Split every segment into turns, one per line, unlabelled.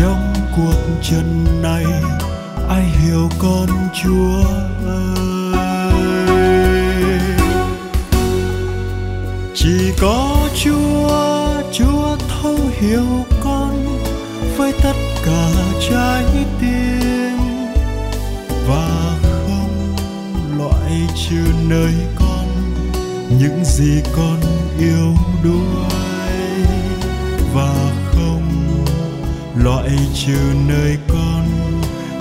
trong cuộc trần này, ai hiểu con chúa ơi? Chỉ có chúa chúa thấu hiểu con với tất cả trái tim. Và không loại trừ nơi con những gì con yêu đuối. Và không loại trừ nơi con,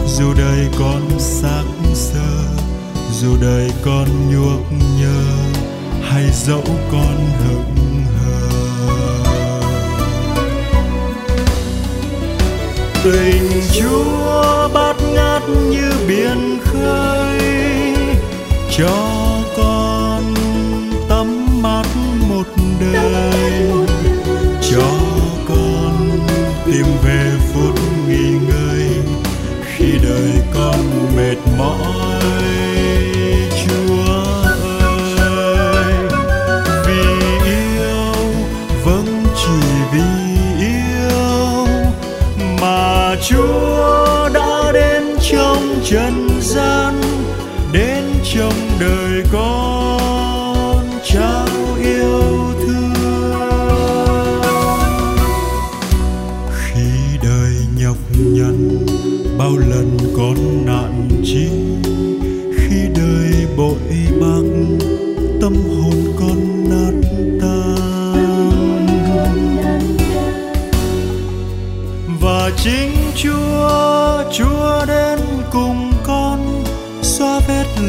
dù đời con xác sơ dù đời con nhuốc nhơ, hay dẫu con hững hờ. Tình chúa bát ngát như biển khơi, cho con tắm mát một đời, cho con tìm về phút nghỉ ngơi khi đời con mệt mỏi.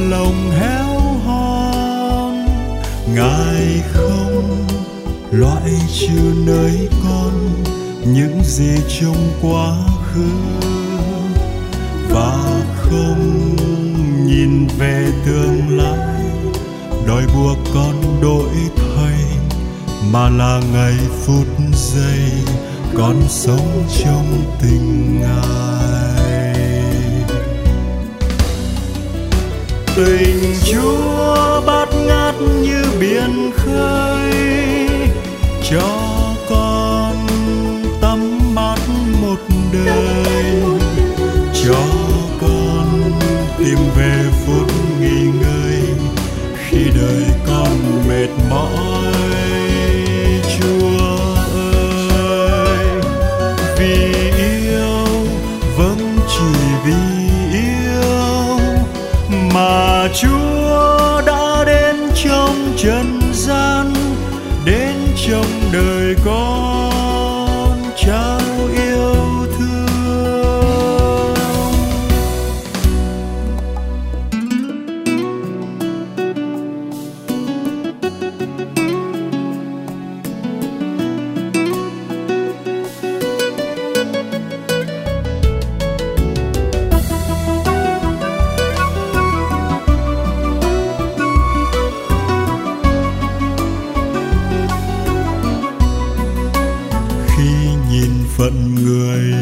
Lòng héo hon. Ngài không, loại trừ nơi con, những gì trong quá khứ. Và không nhìn về tương lai, đòi buộc con đổi thay. Mà là ngày phút giây, con sống trong tình ngài tình chúa bát ngát như biển khơi, cho con tắm mát một đời cho con tìm về phút nghỉ ngơi khi đời con mệt mỏi. Mà chúa đã đến trong trần gian đến trong đời con. Phận người,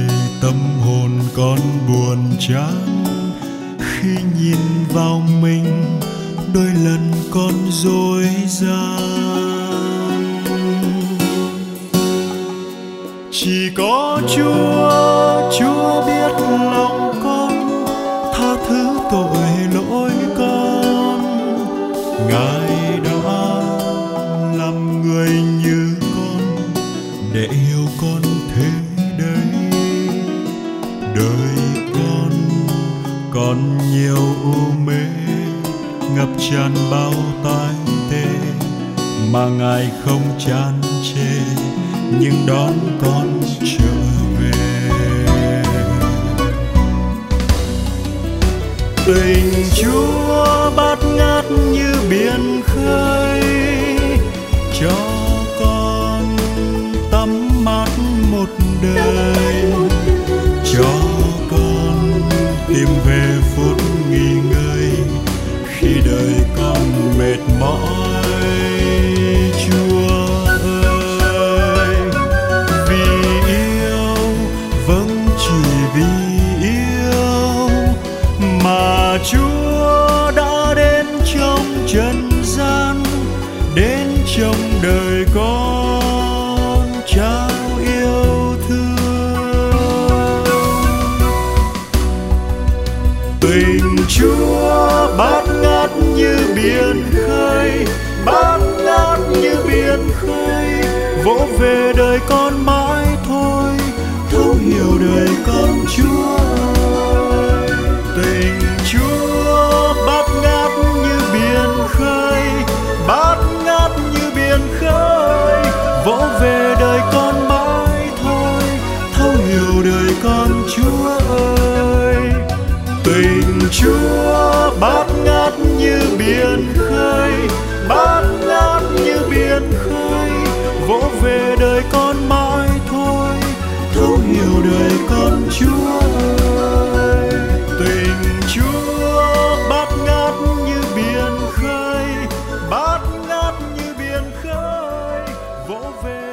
tâm hồn con buồn chán. Khi nhìn vào mình, đôi lần con dối gian. Chỉ có chúa chúa biết lòng con, tha thứ tội lỗi con. Ngài còn nhiều u mê ngập tràn bao tai tê mà ngài không chán chê, nhưng đón con trở về. Tình chúa bát ngát như biển khơi, cho con tắm mát một đời, cho trong đời con trao yêu thương. Tình chúa bát ngát như biển khơi, bát ngát như biển khơi. Vỗ về đời con mãi thôi, thấu hiểu đời con chúa. con chúa ơi. Tình chúa bát ngát như biển khơi, bát ngát như biển khơi. Vỗ về đời con mãi thôi, thấu hiểu đời con chúa ơi. Tình chúa bát ngát như biển khơi, bát ngát như biển khơi. Vỗ về